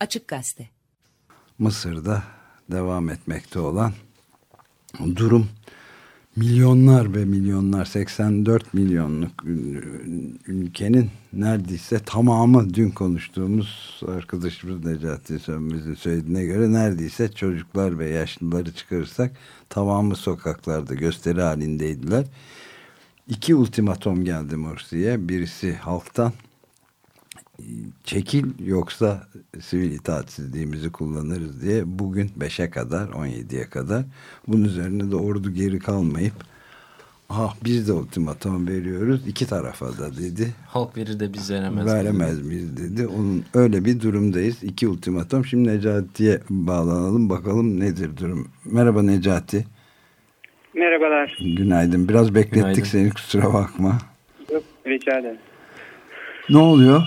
Açık Gazete. Mısır'da devam etmekte olan durum milyonlar ve milyonlar 84 milyonluk ülkenin neredeyse tamamı dün konuştuğumuz arkadaşımız Necati Sönmez'in söylediğine göre neredeyse çocuklar ve yaşlıları çıkarırsak tamamı sokaklarda gösteri halindeydiler. İki ultimatom geldi Morsi'ye. Birisi halktan çekil yoksa sivil itaatsizliğimizi kullanırız diye bugün 5'e kadar 17'ye kadar bunun üzerine de ordu geri kalmayıp ah biz de ultimatom veriyoruz iki tarafa da dedi. Halk verir de biz veremez. Veremez miyiz dedi. Onun öyle bir durumdayız. iki ultimatom. Şimdi Necati'ye bağlanalım bakalım nedir durum. Merhaba Necati. Merhabalar. Günaydın. Biraz beklettik Günaydın. seni kusura bakma. Yok rica ederim. Ne oluyor?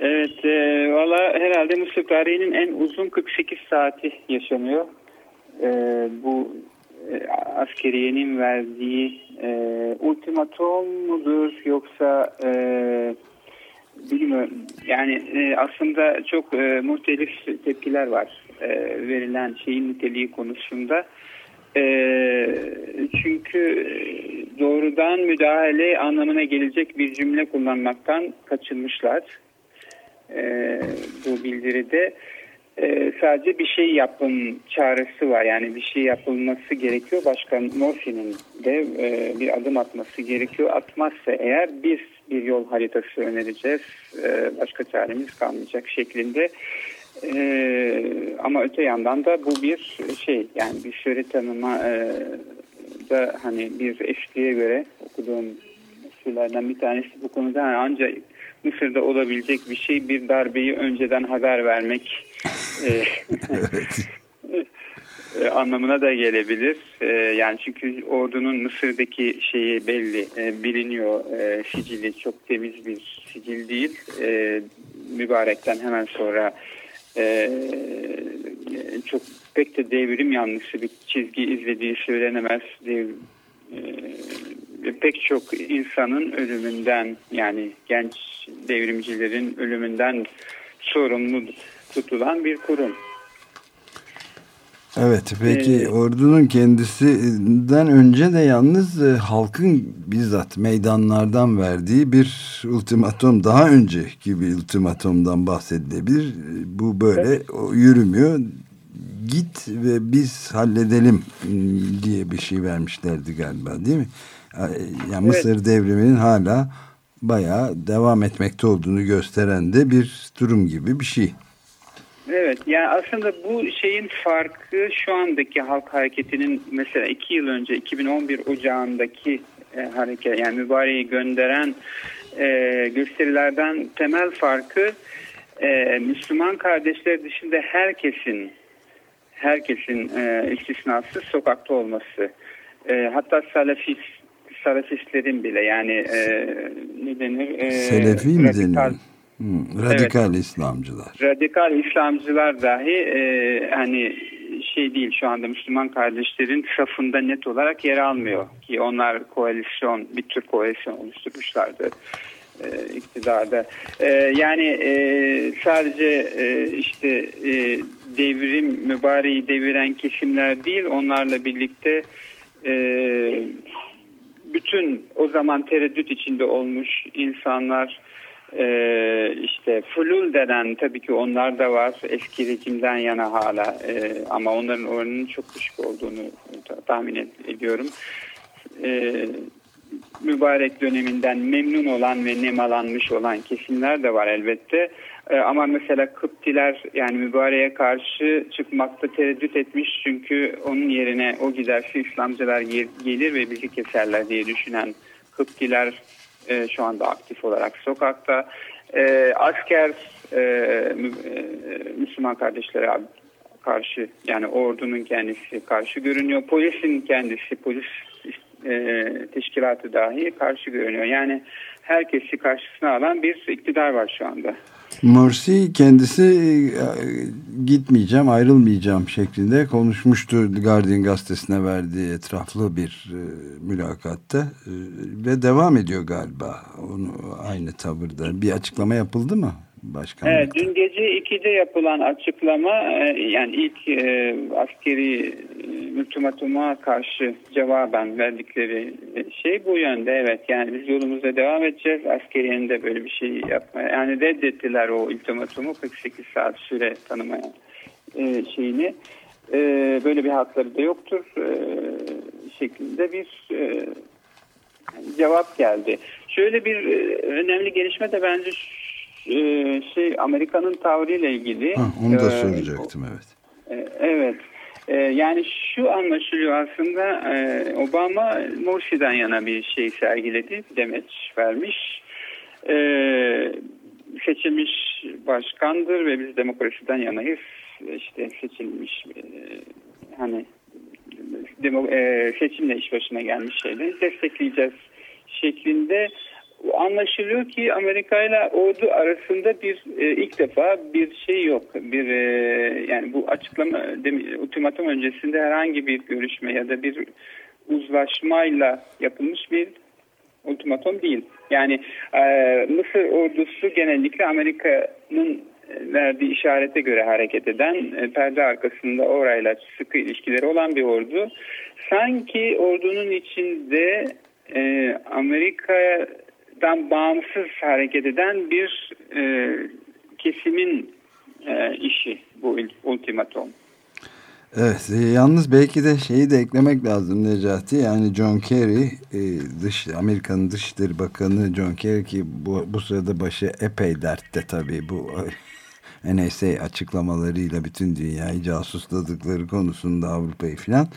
Evet, e, valla herhalde Mısır tarihinin en uzun 48 saati yaşanıyor. E, bu e, askeriyenin verdiği e, ultimatom mudur yoksa e, bilmiyorum. Yani e, aslında çok e, muhtelif tepkiler var e, verilen şeyin niteliği konusunda. E, çünkü doğrudan müdahale anlamına gelecek bir cümle kullanmaktan kaçınmışlar e, bu bildiride. E, sadece bir şey yapın çaresi var. Yani bir şey yapılması gerekiyor. Başkan Morsi'nin de e, bir adım atması gerekiyor. Atmazsa eğer biz bir yol haritası önereceğiz. E, başka çaremiz kalmayacak şeklinde. E, ama öte yandan da bu bir şey yani bir süre tanıma e, da hani bir eşliğe göre okuduğum şeylerden bir tanesi bu konuda yani ancak Mısır'da olabilecek bir şey bir darbeyi önceden haber vermek e, e, anlamına da gelebilir. E, yani çünkü ordunun Mısır'daki şeyi belli, e, biliniyor. E, sicili çok temiz bir sicil değil. E, mübarekten hemen sonra e, çok pek de devrim yanlısı bir çizgi izlediği söylenemez. Dev, e, pek çok insanın ölümünden yani genç devrimcilerin ölümünden sorumlu tutulan bir kurum. Evet peki ee, ordunun kendisinden önce de yalnız e, halkın bizzat meydanlardan verdiği bir ultimatom daha önceki bir ultimatomdan bahsedilebilir. Bu böyle evet. yürümüyor. Git ve biz halledelim diye bir şey vermişlerdi galiba değil mi? Yani Mısır evet. devriminin hala bayağı devam etmekte olduğunu gösteren de bir durum gibi bir şey. Evet yani aslında bu şeyin farkı şu andaki halk hareketinin mesela iki yıl önce 2011 ocağındaki e, hareket yani mübareği gönderen e, gösterilerden temel farkı e, Müslüman kardeşler dışında herkesin herkesin e, istisnasız sokakta olması. E, hatta salafist salafistlerin bile yani e, ne denir? E, Selefi mi denir? Hmm, radikal evet, İslamcılar. Radikal İslamcılar dahi e, hani şey değil şu anda Müslüman kardeşlerin safında net olarak yer almıyor ki onlar koalisyon bir tür koalisyon oluşturmuşlardı e, iktidarda. E, yani e, sadece e, işte e, devrim mübareği deviren kesimler değil onlarla birlikte e, bütün o zaman tereddüt içinde olmuş insanlar e, işte flul denen tabii ki onlar da var eski rejimden yana hala e, ama onların oranının çok düşük olduğunu tahmin ediyorum. E, mübarek döneminden memnun olan ve nemalanmış olan kesimler de var elbette. Ee, ama mesela Kıptiler yani mübareğe karşı çıkmakta tereddüt etmiş çünkü onun yerine o giderse İslamcılar gelir ve bizi keserler diye düşünen Kıptiler e, şu anda aktif olarak sokakta. E, asker e, e, Müslüman kardeşlere karşı yani ordunun kendisi karşı görünüyor. Polisin kendisi polis e, teşkilatı dahi karşı görünüyor. Yani herkesi karşısına alan bir iktidar var şu anda. Morsi kendisi e, gitmeyeceğim, ayrılmayacağım şeklinde konuşmuştu Guardian gazetesine verdiği etraflı bir e, mülakatta e, ve devam ediyor galiba onu aynı tavırda. Bir açıklama yapıldı mı? başkanlıkta. Evet, dün gece 2'de yapılan açıklama e, yani ilk e, askeri e, ultimatuma karşı cevaben verdikleri şey bu yönde. Evet yani biz yolumuza devam edeceğiz. Askeriyenin de böyle bir şey yapmaya yani reddettiler o ultimatumu 48 saat süre tanımaya şeyini. Böyle bir hakları da yoktur şeklinde bir cevap geldi. Şöyle bir önemli gelişme de bence e, şey Amerika'nın tavrıyla ilgili. Ha, onu da e, soracaktım evet. E, evet. E, yani şu anlaşılıyor aslında e, Obama Morsi'den yana bir şey sergiledi. Demeç vermiş. E, seçilmiş başkandır ve biz demokrasiden yanayız. İşte seçilmiş e, hani demo, e, seçimle iş başına gelmiş şeyleri destekleyeceğiz şeklinde anlaşılıyor ki Amerika ile ordu arasında bir e, ilk defa bir şey yok. Bir e, yani bu açıklama ultimatum öncesinde herhangi bir görüşme ya da bir uzlaşmayla yapılmış bir ultimatum değil. Yani e, Mısır ordusu genellikle Amerika'nın verdiği işarete göre hareket eden, e, perde arkasında orayla sıkı ilişkileri olan bir ordu. Sanki ordunun içinde e, Amerika'ya dan bağımsız hareket eden bir e, kesimin e, işi bu ultimatum. Evet, e, yalnız belki de şeyi de eklemek lazım Necati. Yani John Kerry, e, dış Amerika'nın Dışişleri Bakanı John Kerry ki bu, bu sırada başı epey dertte tabii bu NSA açıklamalarıyla bütün dünyayı casusladıkları konusunda Avrupa'yı filan.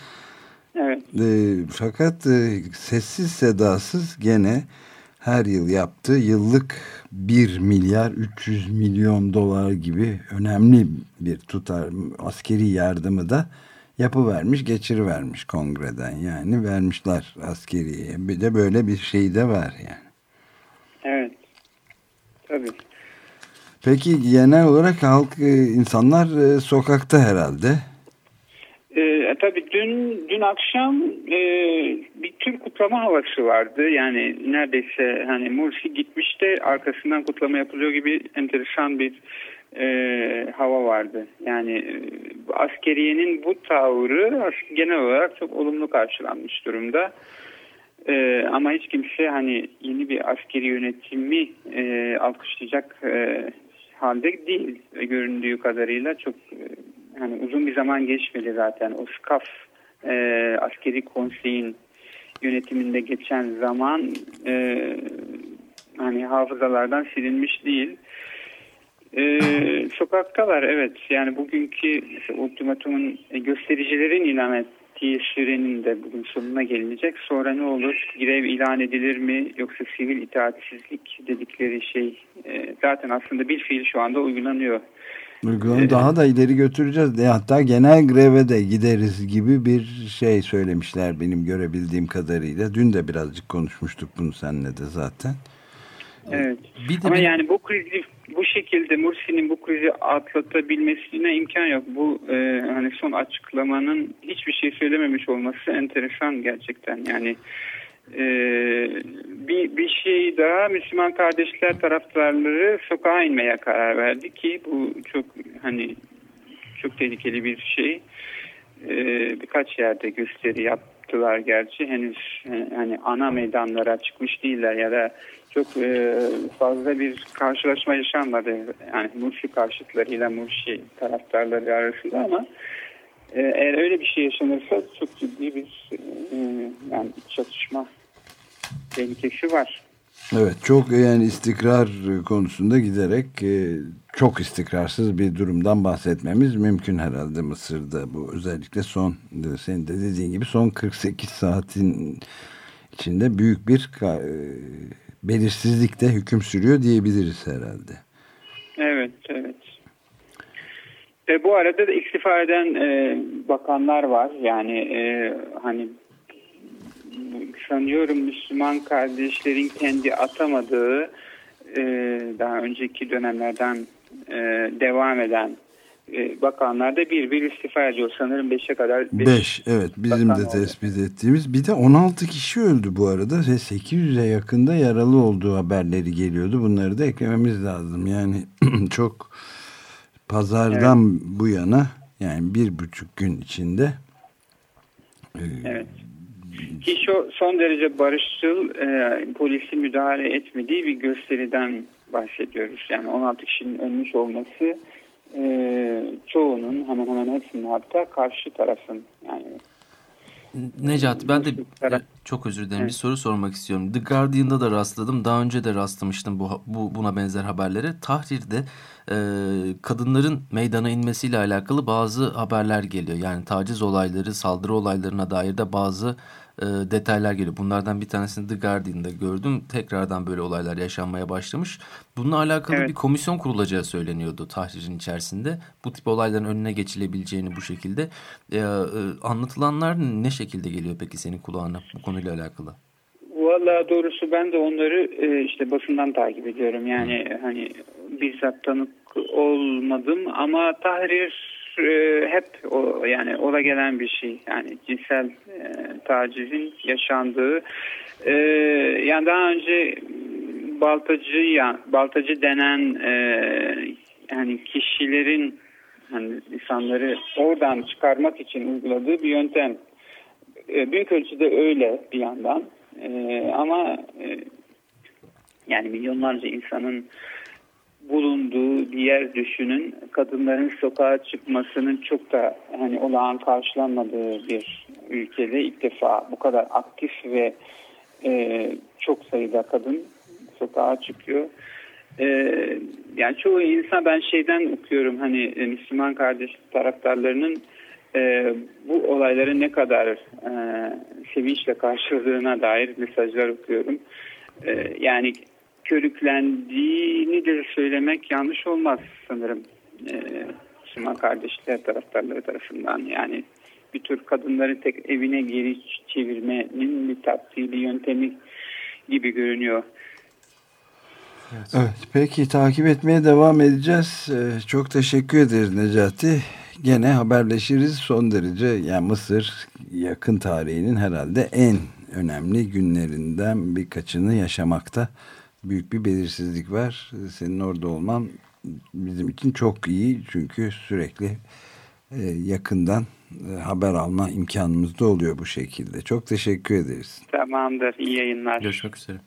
Evet. E, fakat e, sessiz sedasız gene her yıl yaptığı yıllık 1 milyar 300 milyon dolar gibi önemli bir tutar askeri yardımı da yapıvermiş geçirivermiş kongreden yani vermişler askeriye bir de böyle bir şey de var yani. Evet tabii. Peki genel olarak halk e, insanlar e, sokakta herhalde. E, tabii dün dün akşam e, bir tür kutlama havası vardı. Yani neredeyse hani Mursi gitmiş de arkasından kutlama yapılıyor gibi enteresan bir e, hava vardı. Yani e, askeriyenin bu tavrı genel olarak çok olumlu karşılanmış durumda. E, ama hiç kimse hani yeni bir askeri yönetimi e, alkışlayacak e, halde değil. E, göründüğü kadarıyla çok e, hani uzun bir zaman geçmedi zaten. O SCAF e, askeri konseyin yönetiminde geçen zaman e, hani hafızalardan silinmiş değil. E, sokaktalar evet yani bugünkü ultimatumun göstericilerin ilan ettiği sürenin de bugün sonuna gelinecek. Sonra ne olur? Grev ilan edilir mi? Yoksa sivil itaatsizlik dedikleri şey e, zaten aslında bir fiil şu anda uygulanıyor Uygulamayı daha da ileri götüreceğiz. De, hatta genel greve de gideriz gibi bir şey söylemişler benim görebildiğim kadarıyla. Dün de birazcık konuşmuştuk bunu seninle de zaten. Evet. Bir de Ama bir... yani bu krizi bu şekilde Mursi'nin bu krizi atlatabilmesine imkan yok. Bu e, hani son açıklamanın hiçbir şey söylememiş olması enteresan gerçekten. Yani ee, bir, bir şey daha Müslüman kardeşler taraftarları sokağa inmeye karar verdi ki bu çok hani çok tehlikeli bir şey. Ee, birkaç yerde gösteri yaptılar gerçi henüz hani ana meydanlara çıkmış değiller ya da çok e, fazla bir karşılaşma yaşanmadı yani Mursi karşıtlarıyla Mursi taraftarları arasında ama e, eğer öyle bir şey yaşanırsa çok ciddi bir e, yani çatışma tehlikesi var. Evet çok yani istikrar konusunda giderek e, çok istikrarsız bir durumdan bahsetmemiz mümkün herhalde Mısır'da. Bu özellikle son senin de dediğin gibi son 48 saatin içinde büyük bir e, belirsizlikte hüküm sürüyor diyebiliriz herhalde. Evet, evet. Ve bu arada da istifa eden e, bakanlar var. Yani e, hani sanıyorum Müslüman kardeşlerin kendi atamadığı e, daha önceki dönemlerden e, devam eden e, bakanlarda bir bir istifa ediyor. Sanırım 5'e kadar. 5 beş, evet bizim de tespit oldu. ettiğimiz. Bir de 16 kişi öldü bu arada ve 800'e yakında yaralı olduğu haberleri geliyordu. Bunları da eklememiz lazım. Yani çok pazardan evet. bu yana yani bir buçuk gün içinde e, Evet. Ki şu son derece barışçıl e, polisi müdahale etmediği bir gösteriden bahsediyoruz. Yani 16 kişinin ölmüş olması e, çoğunun hemen hemen hepsinin hatta karşı tarafın yani Necat ben de çok özür dilerim evet. bir soru sormak istiyorum. The Guardian'da da rastladım. Daha önce de rastlamıştım bu, bu buna benzer haberlere. Tahrir'de e, kadınların meydana inmesiyle alakalı bazı haberler geliyor. Yani taciz olayları, saldırı olaylarına dair de bazı e, detaylar geliyor. Bunlardan bir tanesini The Guardian'da gördüm. Tekrardan böyle olaylar yaşanmaya başlamış. Bununla alakalı evet. bir komisyon kurulacağı söyleniyordu tahririn içerisinde. Bu tip olayların önüne geçilebileceğini bu şekilde. E, e, anlatılanlar ne şekilde geliyor peki senin kulağına bu konuyla alakalı? Valla doğrusu ben de onları e, işte basından takip ediyorum. Yani hani bizzat tanık olmadım ama Tahrir e, hep o, yani ola gelen bir şey. Yani cinsel e, tacizin yaşandığı. E, yani daha önce baltacı ya baltacı denen e, yani kişilerin hani insanları oradan çıkarmak için uyguladığı bir yöntem. E, büyük ölçüde öyle bir yandan. E, ama e, yani milyonlarca insanın bulunduğu bir yer düşünün. Kadınların sokağa çıkmasının çok da hani olağan karşılanmadığı bir ülkede ilk defa bu kadar aktif ve e, çok sayıda kadın sokağa çıkıyor. E, yani çoğu insan ben şeyden okuyorum hani e, Müslüman kardeş taraftarlarının e, bu olayları ne kadar e, sevinçle karşıladığına dair mesajlar okuyorum. E, yani körüklendiğini de söylemek yanlış olmaz sanırım. Ee, Müslüman kardeşler taraftarları tarafından yani bir tür kadınları tek evine geri çevirmenin bir taktiği bir yöntemi gibi görünüyor. Evet. evet, peki takip etmeye devam edeceğiz. Ee, çok teşekkür ederiz Necati. Gene haberleşiriz son derece yani Mısır yakın tarihinin herhalde en önemli günlerinden birkaçını yaşamakta büyük bir belirsizlik var. Senin orada olman bizim için çok iyi çünkü sürekli e, yakından e, haber alma imkanımız da oluyor bu şekilde. Çok teşekkür ederiz. Tamamdır. İyi yayınlar. Görüşmek üzere.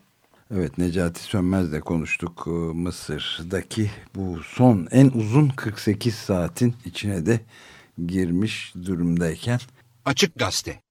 Evet Necati Sönmez'le konuştuk e, Mısır'daki bu son en uzun 48 saatin içine de girmiş durumdayken. Açık Gazete